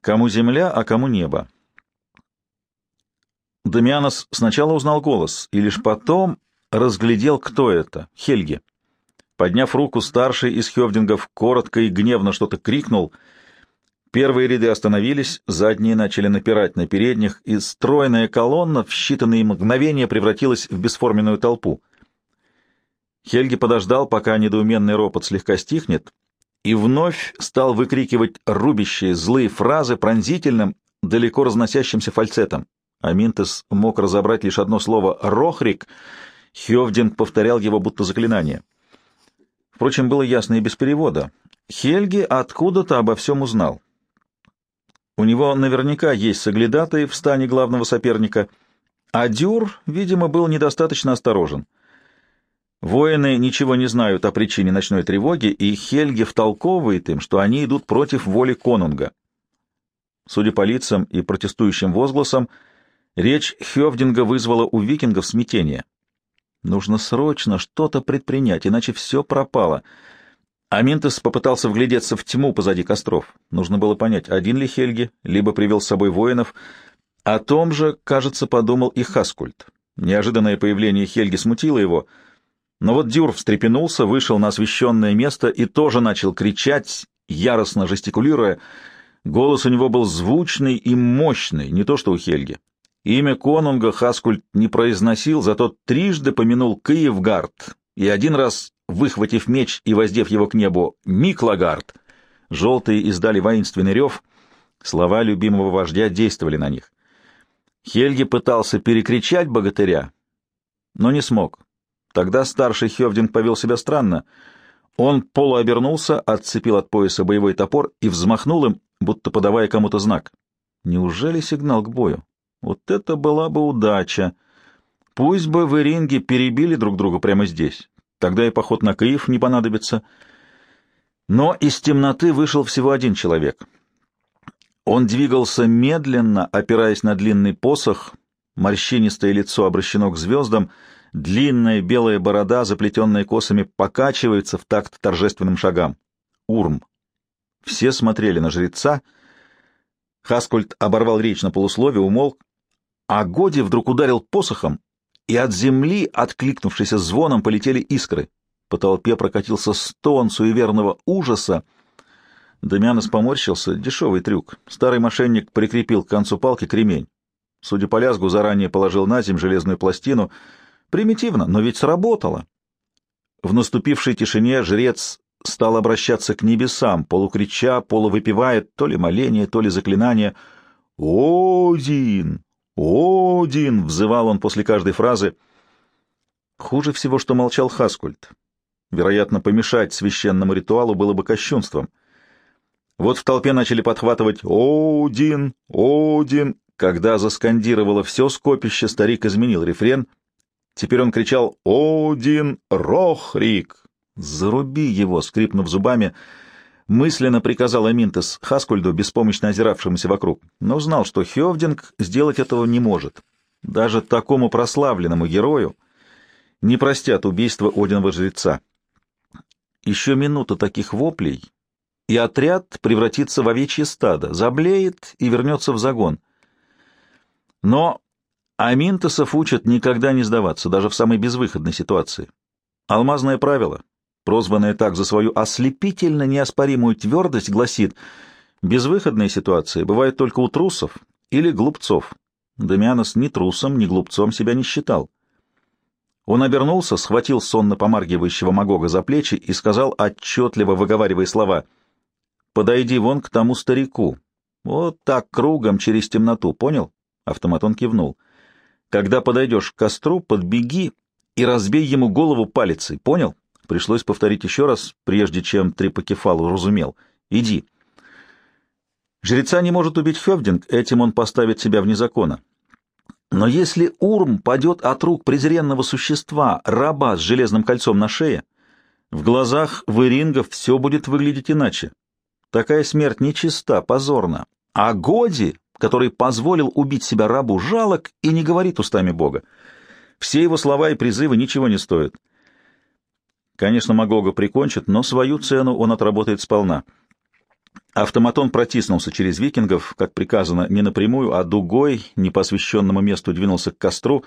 Кому земля, а кому небо. Дамианос сначала узнал голос, и лишь потом разглядел, кто это — Хельги. Подняв руку, старший из Хевдингов коротко и гневно что-то крикнул. Первые ряды остановились, задние начали напирать на передних, и стройная колонна в считанные мгновения превратилась в бесформенную толпу. Хельги подождал, пока недоуменный ропот слегка стихнет, и вновь стал выкрикивать рубящие злые фразы пронзительным, далеко разносящимся фальцетом. Аминтес мог разобрать лишь одно слово «рохрик», Хевдинг повторял его будто заклинание. Впрочем, было ясно и без перевода. Хельги откуда-то обо всем узнал. У него наверняка есть соглядатые в стане главного соперника, а Дюр, видимо, был недостаточно осторожен. Воины ничего не знают о причине ночной тревоги, и Хельги втолковывает им, что они идут против воли конунга. Судя по лицам и протестующим возгласам, речь Хевдинга вызвала у викингов смятение. Нужно срочно что-то предпринять, иначе все пропало. Аминтес попытался вглядеться в тьму позади костров. Нужно было понять, один ли Хельги, либо привел с собой воинов. О том же, кажется, подумал и Хаскульт. Неожиданное появление Хельги смутило его — но вот Дюр встрепенулся, вышел на освещенное место и тоже начал кричать, яростно жестикулируя. Голос у него был звучный и мощный, не то что у Хельги. Имя конунга Хаскульт не произносил, зато трижды помянул Киевгард и один раз, выхватив меч и воздев его к небу, Миклагард. Желтые издали воинственный рев, слова любимого вождя действовали на них. Хельги пытался перекричать богатыря, но не смог. Тогда старший Хевдинг повел себя странно. Он полуобернулся, отцепил от пояса боевой топор и взмахнул им, будто подавая кому-то знак. Неужели сигнал к бою? Вот это была бы удача. Пусть бы в Иринге перебили друг друга прямо здесь. Тогда и поход на Киев не понадобится. Но из темноты вышел всего один человек. Он двигался медленно, опираясь на длинный посох, морщинистое лицо обращено к звездам — Длинная белая борода, заплетенная косами, покачивается в такт торжественным шагам. Урм. Все смотрели на жреца. Хаскольд оборвал речь на полусловие, умолк, а Годи вдруг ударил посохом, и от земли, откликнувшейся звоном, полетели искры. По толпе прокатился стон суеверного ужаса. Дамианос поморщился. Дешевый трюк. Старый мошенник прикрепил к концу палки кремень. Судя по лязгу, заранее положил на земь железную пластину — Примитивно, но ведь сработало. В наступившей тишине жрец стал обращаться к небесам, полукрича, полувыпивая то ли моление, то ли заклинание. «Один! Один!» — взывал он после каждой фразы. Хуже всего, что молчал Хаскульт. Вероятно, помешать священному ритуалу было бы кощунством. Вот в толпе начали подхватывать «Один! Один!» Когда заскандировало все скопище, старик изменил рефрен — Теперь он кричал «Один Рохрик!» «Заруби его!» — скрипнув зубами, мысленно приказал Аминтес Хаскульду, беспомощно озиравшемуся вокруг, но знал, что Хевдинг сделать этого не может. Даже такому прославленному герою не простят убийство Одинова жреца. Еще минута таких воплей, и отряд превратится в овечье стадо, заблеет и вернется в загон. Но Аминтосов учат никогда не сдаваться, даже в самой безвыходной ситуации. Алмазное правило, прозванное так за свою ослепительно неоспоримую твердость, гласит, безвыходные ситуации бывают только у трусов или глупцов. Дамианос ни трусом, ни глупцом себя не считал. Он обернулся, схватил сонно помаргивающего Магога за плечи и сказал, отчетливо выговаривая слова, «Подойди вон к тому старику. Вот так кругом через темноту, понял?» Автоматон кивнул. Когда подойдешь к костру, подбеги и разбей ему голову палицей, понял? Пришлось повторить еще раз, прежде чем Трипокефал уразумел. Иди. Жреца не может убить Хевдинг, этим он поставит себя вне закона. Но если Урм падет от рук презренного существа, раба с железным кольцом на шее, в глазах Вырингов все будет выглядеть иначе. Такая смерть нечиста, позорна. А Годи который позволил убить себя рабу, жалок и не говорит устами Бога. Все его слова и призывы ничего не стоят. Конечно, Магога прикончит, но свою цену он отработает сполна. Автоматон протиснулся через викингов, как приказано, не напрямую, а дугой, не по освещенному месту, двинулся к костру.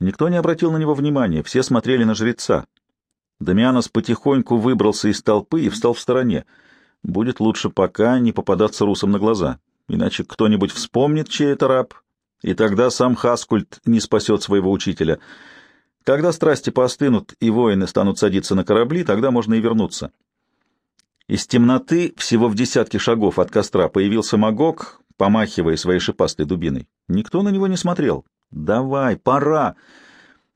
Никто не обратил на него внимания, все смотрели на жреца. Дамианос потихоньку выбрался из толпы и встал в стороне. Будет лучше пока не попадаться русам на глаза, иначе кто-нибудь вспомнит, чей это раб, и тогда сам Хаскульт не спасет своего учителя. Когда страсти поостынут и воины станут садиться на корабли, тогда можно и вернуться. Из темноты, всего в десятке шагов от костра, появился Магог, помахивая своей шипастой дубиной. Никто на него не смотрел. «Давай, пора!»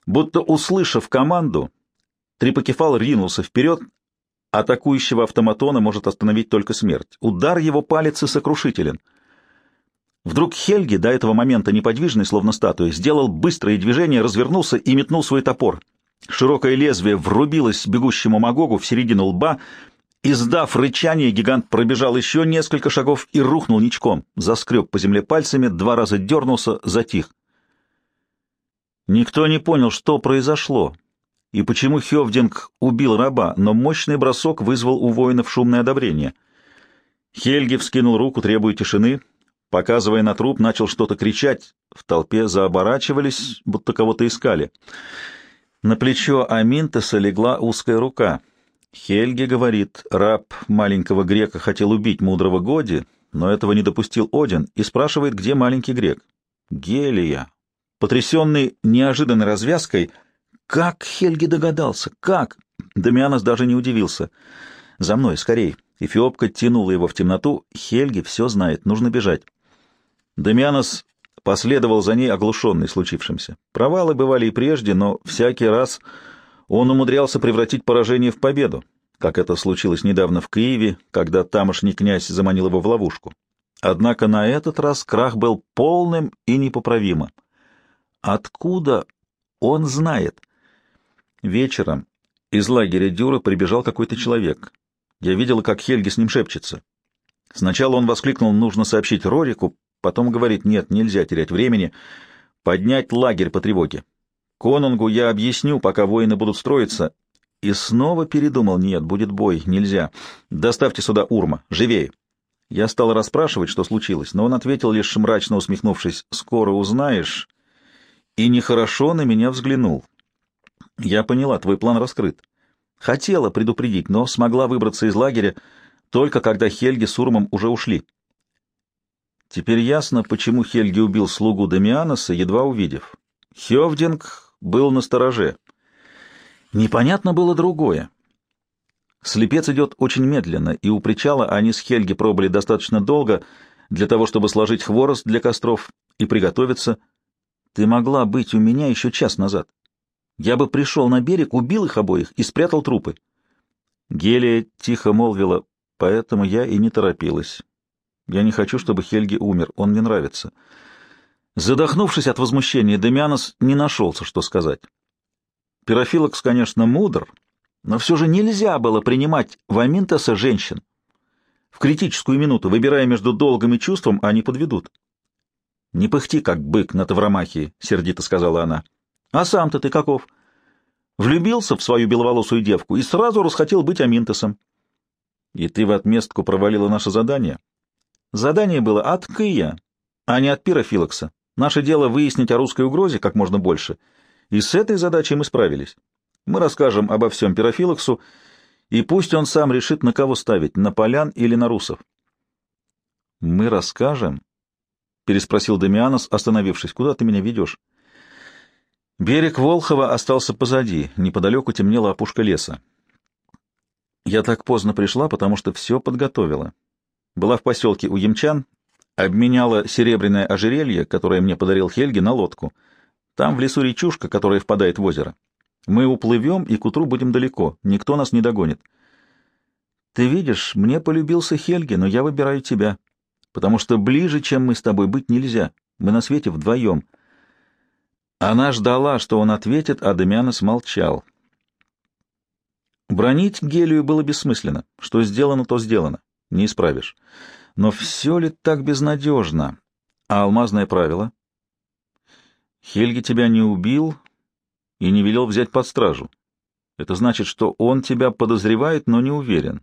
Будто услышав команду, Трипокефал ринулся вперед. Атакующего автоматона может остановить только смерть. Удар его палицы сокрушителен. Вдруг Хельги, до этого момента неподвижный, словно статуя, сделал быстрое движение, развернулся и метнул свой топор. Широкое лезвие врубилось бегущему Магогу в середину лба. Издав рычание, гигант пробежал еще несколько шагов и рухнул ничком. Заскреб по земле пальцами, два раза дернулся, затих. Никто не понял, что произошло и почему Хевдинг убил раба, но мощный бросок вызвал у воинов шумное одобрение. Хельги вскинул руку, требуя тишины, показывая на труп, начал что-то кричать. В толпе заоборачивались, будто кого-то искали. На плечо Аминтеса легла узкая рука. Хельги говорит, раб маленького грека хотел убить мудрого Годи, но этого не допустил Один, и спрашивает, где маленький грек. Гелия. Потрясенный неожиданной развязкой, как Хельги догадался? Как? Дамианос даже не удивился. «За мной, скорей!» Эфиопка тянула его в темноту. Хельги все знает, нужно бежать. Дамианос последовал за ней, оглушенный случившимся. Провалы бывали и прежде, но всякий раз он умудрялся превратить поражение в победу, как это случилось недавно в Киеве, когда тамошний князь заманил его в ловушку. Однако на этот раз крах был полным и непоправимым. Откуда он знает? Вечером из лагеря Дюра прибежал какой-то человек. Я видела, как Хельги с ним шепчется. Сначала он воскликнул «нужно сообщить Рорику», потом говорит «нет, нельзя терять времени, поднять лагерь по тревоге». Конунгу я объясню, пока воины будут строиться. И снова передумал «нет, будет бой, нельзя. Доставьте сюда Урма, живее». Я стал расспрашивать, что случилось, но он ответил, лишь мрачно усмехнувшись, «Скоро узнаешь». И нехорошо на меня взглянул. Я поняла, твой план раскрыт. Хотела предупредить, но смогла выбраться из лагеря только когда Хельги с Урмом уже ушли. Теперь ясно, почему Хельги убил слугу Дамианоса, едва увидев. Хевдинг был на стороже. Непонятно было другое. Слепец идет очень медленно, и у причала они с Хельги пробыли достаточно долго для того, чтобы сложить хворост для костров и приготовиться. Ты могла быть у меня еще час назад. Я бы пришел на берег, убил их обоих и спрятал трупы. Гелия тихо молвила, поэтому я и не торопилась. Я не хочу, чтобы Хельги умер, он мне нравится. Задохнувшись от возмущения, Демианос не нашелся, что сказать. Пирофилокс, конечно, мудр, но все же нельзя было принимать в женщин. В критическую минуту, выбирая между долгом и чувством, они подведут. — Не пыхти, как бык на Тавромахии, — сердито сказала она. А сам-то ты каков? Влюбился в свою беловолосую девку и сразу расхотел быть Аминтосом. И ты в отместку провалила наше задание? Задание было от Кия, а не от Пирофилокса. Наше дело выяснить о русской угрозе как можно больше, и с этой задачей мы справились. Мы расскажем обо всем Пирофилоксу, и пусть он сам решит, на кого ставить, на полян или на русов. — Мы расскажем? — переспросил Дамианос, остановившись. — Куда ты меня ведешь? Берег Волхова остался позади, неподалеку темнела опушка леса. Я так поздно пришла, потому что все подготовила. Была в поселке у Ямчан, обменяла серебряное ожерелье, которое мне подарил Хельги, на лодку. Там в лесу речушка, которая впадает в озеро. Мы уплывем, и к утру будем далеко, никто нас не догонит. Ты видишь, мне полюбился Хельги, но я выбираю тебя, потому что ближе, чем мы с тобой, быть нельзя. Мы на свете вдвоем — она ждала, что он ответит, а Демианос молчал. Бронить Гелию было бессмысленно. Что сделано, то сделано. Не исправишь. Но все ли так безнадежно? А алмазное правило? Хельги тебя не убил и не велел взять под стражу. Это значит, что он тебя подозревает, но не уверен.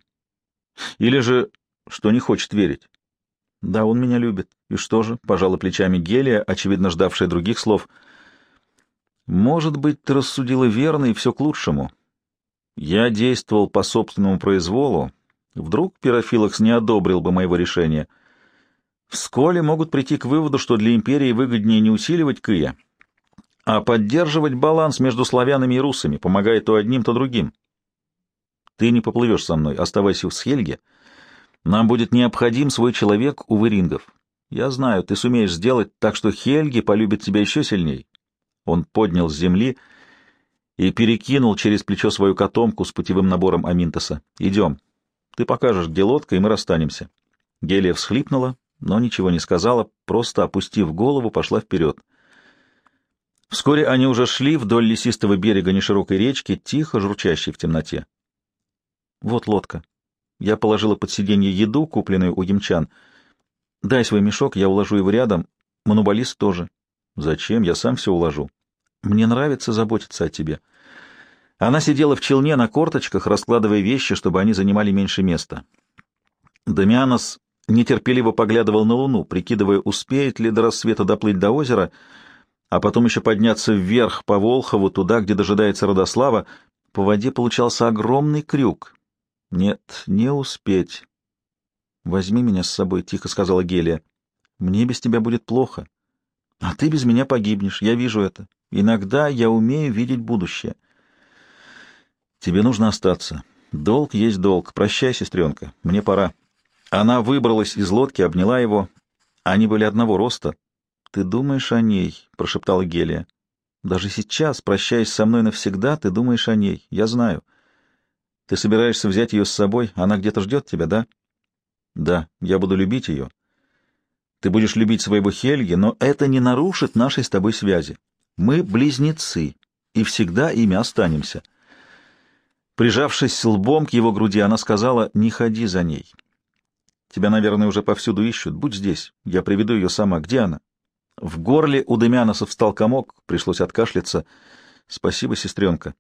Или же что не хочет верить. Да, он меня любит. И что же? Пожала плечами Гелия, очевидно ждавшая других слов. Может быть, ты рассудила верно и все к лучшему. Я действовал по собственному произволу. Вдруг Пирофилокс не одобрил бы моего решения. В Сколе могут прийти к выводу, что для империи выгоднее не усиливать Кыя, а поддерживать баланс между славянами и русами, помогая то одним, то другим. Ты не поплывешь со мной, оставайся в Схельге. Нам будет необходим свой человек у вырингов. Я знаю, ты сумеешь сделать так, что Хельги полюбит тебя еще сильней. Он поднял с земли и перекинул через плечо свою котомку с путевым набором Аминтоса. Идем. Ты покажешь, где лодка, и мы расстанемся. Гелия всхлипнула, но ничего не сказала, просто, опустив голову, пошла вперед. Вскоре они уже шли вдоль лесистого берега неширокой речки, тихо журчащей в темноте. Вот лодка. Я положила под сиденье еду, купленную у ямчан. Дай свой мешок, я уложу его рядом. Манубалист тоже. Зачем? Я сам все уложу. Мне нравится заботиться о тебе. Она сидела в челне на корточках, раскладывая вещи, чтобы они занимали меньше места. Дамианос нетерпеливо поглядывал на луну, прикидывая, успеет ли до рассвета доплыть до озера, а потом еще подняться вверх по Волхову, туда, где дожидается Родослава. По воде получался огромный крюк. Нет, не успеть. Возьми меня с собой, — тихо сказала Гелия. Мне без тебя будет плохо. А ты без меня погибнешь, я вижу это. Иногда я умею видеть будущее. Тебе нужно остаться. Долг есть долг. Прощай, сестренка, мне пора. Она выбралась из лодки, обняла его. Они были одного роста. «Ты думаешь о ней?» — прошептала Гелия. «Даже сейчас, прощаясь со мной навсегда, ты думаешь о ней. Я знаю. Ты собираешься взять ее с собой? Она где-то ждет тебя, да?» «Да, я буду любить ее. Ты будешь любить своего Хельги, но это не нарушит нашей с тобой связи. Мы близнецы, и всегда ими останемся». Прижавшись лбом к его груди, она сказала, «Не ходи за ней. Тебя, наверное, уже повсюду ищут. Будь здесь. Я приведу ее сама. Где она?» В горле у Демяноса встал комок, пришлось откашляться. «Спасибо, сестренка».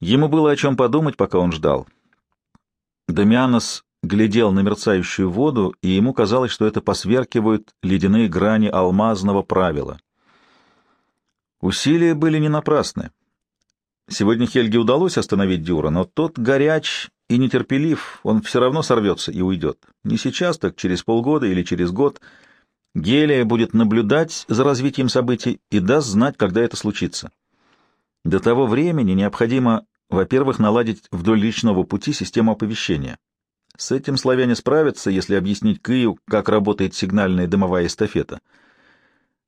Ему было о чем подумать, пока он ждал. Демианос глядел на мерцающую воду, и ему казалось, что это посверкивают ледяные грани алмазного правила. Усилия были не напрасны. Сегодня Хельге удалось остановить Дюра, но тот горяч и нетерпелив, он все равно сорвется и уйдет. Не сейчас, так через полгода или через год — Гелия будет наблюдать за развитием событий и даст знать, когда это случится. До того времени необходимо, во-первых, наладить вдоль личного пути систему оповещения. С этим славяне справятся, если объяснить Кию, как работает сигнальная дымовая эстафета.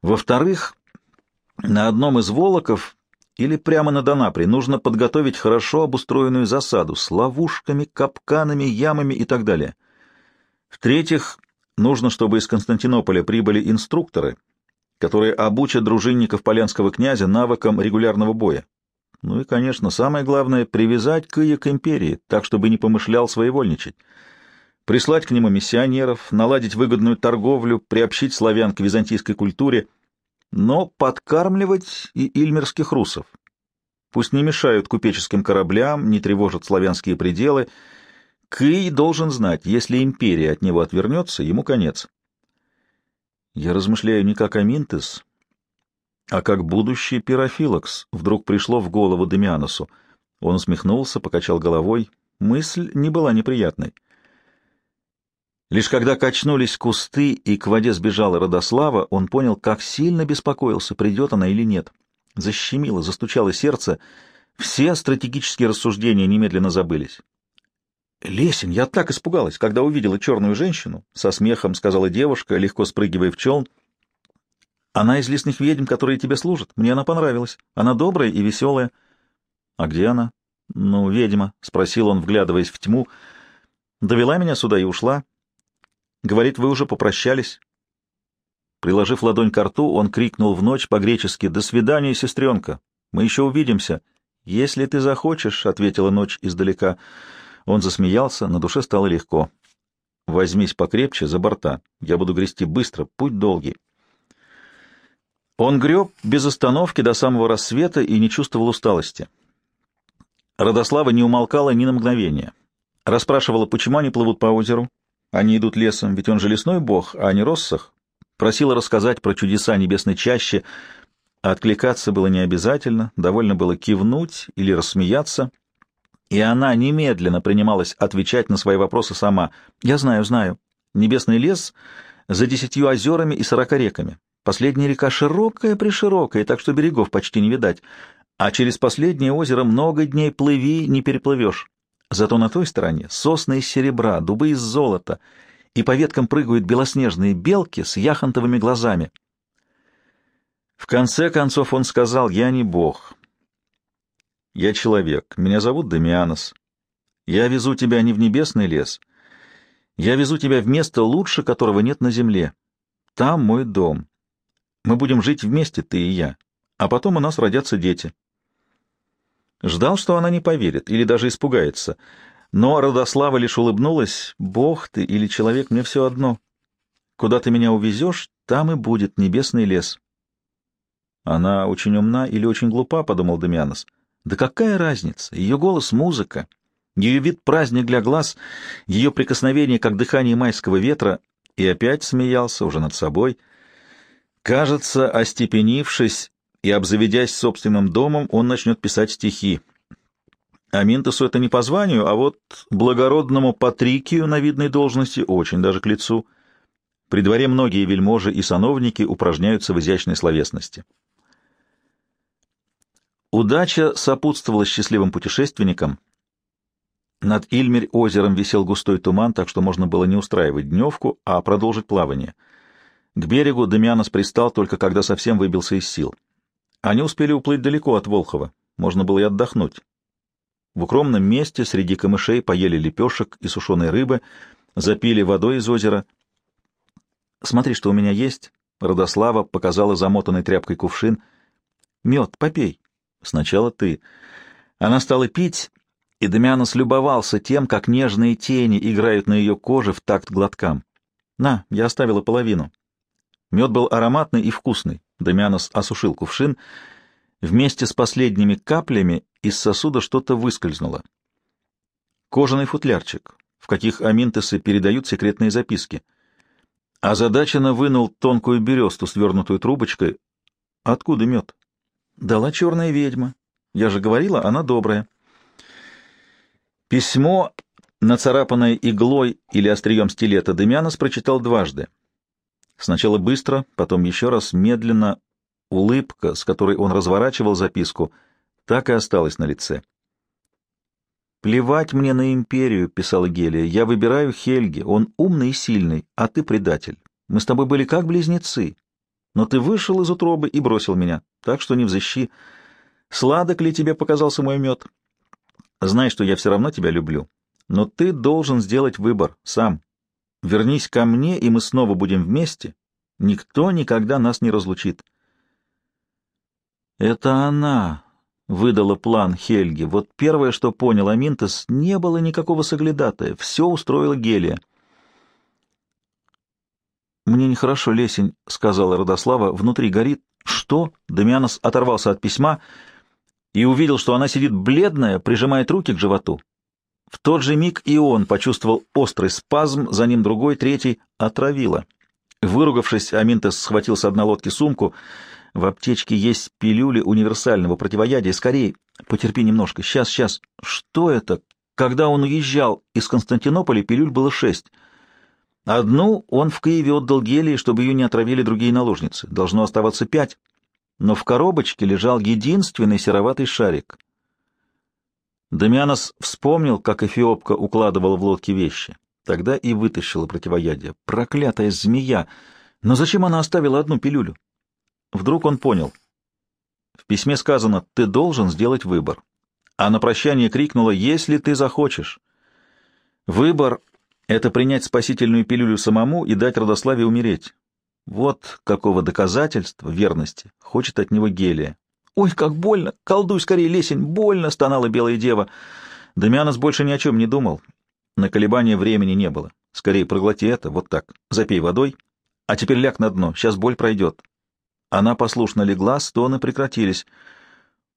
Во-вторых, на одном из волоков или прямо на Донапре нужно подготовить хорошо обустроенную засаду с ловушками, капканами, ямами и так далее. В-третьих, Нужно, чтобы из Константинополя прибыли инструкторы, которые обучат дружинников полянского князя навыкам регулярного боя. Ну и, конечно, самое главное — привязать Кыя к империи, так, чтобы не помышлял своевольничать. Прислать к нему миссионеров, наладить выгодную торговлю, приобщить славян к византийской культуре, но подкармливать и ильмерских русов. Пусть не мешают купеческим кораблям, не тревожат славянские пределы — Кый должен знать, если империя от него отвернется, ему конец. Я размышляю не как Аминтес, а как будущий пирофилокс, вдруг пришло в голову Демианосу. Он усмехнулся, покачал головой. Мысль не была неприятной. Лишь когда качнулись кусты и к воде сбежала Родослава, он понял, как сильно беспокоился, придет она или нет. Защемило, застучало сердце. Все стратегические рассуждения немедленно забылись. «Лесень, я так испугалась, когда увидела черную женщину», — со смехом сказала девушка, легко спрыгивая в челн. «Она из лесных ведьм, которые тебе служат. Мне она понравилась. Она добрая и веселая». «А где она?» «Ну, ведьма», — спросил он, вглядываясь в тьму. «Довела меня сюда и ушла. Говорит, вы уже попрощались». Приложив ладонь к рту, он крикнул в ночь по-гречески «До свидания, сестренка! Мы еще увидимся!» «Если ты захочешь», — ответила ночь издалека, — он засмеялся, на душе стало легко. «Возьмись покрепче за борта. Я буду грести быстро, путь долгий». Он греб без остановки до самого рассвета и не чувствовал усталости. Родослава не умолкала ни на мгновение. Расспрашивала, почему они плывут по озеру. Они идут лесом, ведь он же лесной бог, а не Россах. Просила рассказать про чудеса небесной чащи. Откликаться было не обязательно, довольно было кивнуть или рассмеяться. И она немедленно принималась отвечать на свои вопросы сама. «Я знаю, знаю. Небесный лес за десятью озерами и сорока реками. Последняя река широкая-приширокая, так что берегов почти не видать. А через последнее озеро много дней плыви, не переплывешь. Зато на той стороне сосны из серебра, дубы из золота, и по веткам прыгают белоснежные белки с яхонтовыми глазами. В конце концов он сказал, «Я не бог. Я человек. Меня зовут Дамианос. Я везу тебя не в небесный лес. Я везу тебя в место лучше, которого нет на земле. Там мой дом. Мы будем жить вместе, ты и я. А потом у нас родятся дети. Ждал, что она не поверит или даже испугается. Но Родослава лишь улыбнулась. «Бог ты или человек, мне все одно. Куда ты меня увезешь, там и будет небесный лес». «Она очень умна или очень глупа», — подумал Демианос. «Да какая разница? Ее голос — музыка, ее вид — праздник для глаз, ее прикосновение, как дыхание майского ветра». И опять смеялся уже над собой. Кажется, остепенившись, и, обзаведясь собственным домом, он начнет писать стихи. Аминтесу это не по званию, а вот благородному Патрикию на видной должности очень даже к лицу. При дворе многие вельможи и сановники упражняются в изящной словесности. Удача сопутствовала счастливым путешественникам. Над Ильмерь озером висел густой туман, так что можно было не устраивать дневку, а продолжить плавание. К берегу Демианос пристал только когда совсем выбился из сил. Они успели уплыть далеко от Волхова, можно было и отдохнуть. В укромном месте среди камышей поели лепешек и сушеной рыбы, запили водой из озера. «Смотри, что у меня есть», — Родослава показала замотанной тряпкой кувшин. «Мед, попей. Сначала ты». Она стала пить, и Дамианос любовался тем, как нежные тени играют на ее коже в такт глоткам. «На, я оставила половину». Мед был ароматный и вкусный. Дамианос осушил кувшин. Вместе с последними каплями из сосуда что-то выскользнуло. Кожаный футлярчик, в каких аминтесы передают секретные записки. Озадаченно вынул тонкую бересту, свернутую трубочкой. Откуда мед? Дала черная ведьма. Я же говорила, она добрая. Письмо, нацарапанное иглой или острием стилета, Демьянос прочитал дважды. Сначала быстро, потом еще раз медленно. Улыбка, с которой он разворачивал записку, так и осталась на лице. «Плевать мне на империю», — писала Гелия. «Я выбираю Хельги. Он умный и сильный, а ты предатель. Мы с тобой были как близнецы. Но ты вышел из утробы и бросил меня, так что не взыщи. Сладок ли тебе показался мой мед? Знай, что я все равно тебя люблю. Но ты должен сделать выбор сам. Вернись ко мне, и мы снова будем вместе. Никто никогда нас не разлучит. Это она выдала план Хельги. Вот первое, что понял Аминтес, не было никакого соглядатая. Все устроила Гелия. «Мне нехорошо, Лесень», — сказала Родослава. «Внутри горит». «Что?» — Дамианос оторвался от письма и увидел, что она сидит бледная, прижимает руки к животу. В тот же миг и он почувствовал острый спазм, за ним другой, третий — отравило. Выругавшись, Аминтес схватил с одной лодки сумку. В аптечке есть пилюли универсального противоядия. Скорее, потерпи немножко. Сейчас, сейчас. Что это? Когда он уезжал из Константинополя, пилюль было шесть. Одну он в Киеве отдал Гелии, чтобы ее не отравили другие наложницы. Должно оставаться пять. Но в коробочке лежал единственный сероватый шарик. Дамианос вспомнил, как эфиопка укладывала в лодке вещи. Тогда и вытащила противоядие. Проклятая змея! Но зачем она оставила одну пилюлю? Вдруг он понял. В письме сказано «ты должен сделать выбор». А на прощание крикнула «если ты захочешь». Выбор — это принять спасительную пилюлю самому и дать Родославе умереть. Вот какого доказательства верности хочет от него Гелия. «Ой, как больно! Колдуй скорее, лесень! Больно!» — стонала белая дева. Дамианос больше ни о чем не думал. На колебания времени не было. Скорее проглоти это, вот так. Запей водой. А теперь ляг на дно, сейчас боль пройдет. Она послушно легла, стоны прекратились.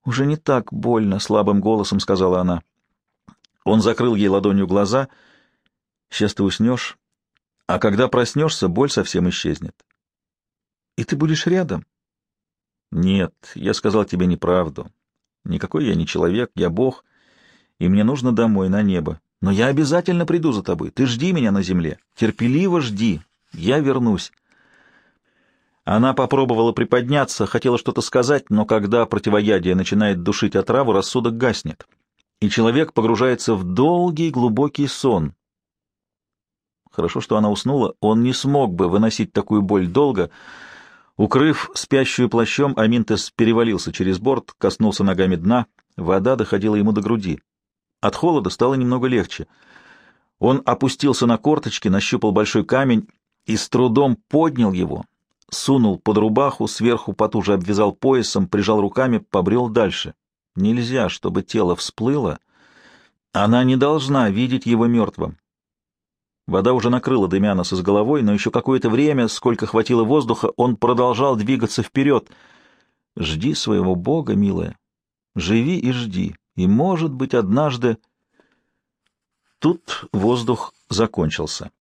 «Уже не так больно», — слабым голосом сказала она. Он закрыл ей ладонью глаза. Сейчас ты уснешь, а когда проснешься, боль совсем исчезнет. И ты будешь рядом? Нет, я сказал тебе неправду. Никакой я не человек, я Бог, и мне нужно домой, на небо. Но я обязательно приду за тобой. Ты жди меня на земле. Терпеливо жди. Я вернусь. Она попробовала приподняться, хотела что-то сказать, но когда противоядие начинает душить отраву, рассудок гаснет, и человек погружается в долгий глубокий сон. Хорошо, что она уснула, он не смог бы выносить такую боль долго. Укрыв спящую плащом, Аминтес перевалился через борт, коснулся ногами дна, вода доходила ему до груди. От холода стало немного легче. Он опустился на корточки, нащупал большой камень и с трудом поднял его, сунул под рубаху, сверху потуже обвязал поясом, прижал руками, побрел дальше. Нельзя, чтобы тело всплыло. Она не должна видеть его мертвым. Вода уже накрыла Демианоса с головой, но еще какое-то время, сколько хватило воздуха, он продолжал двигаться вперед. «Жди своего Бога, милая. Живи и жди, и, может быть, однажды...» Тут воздух закончился.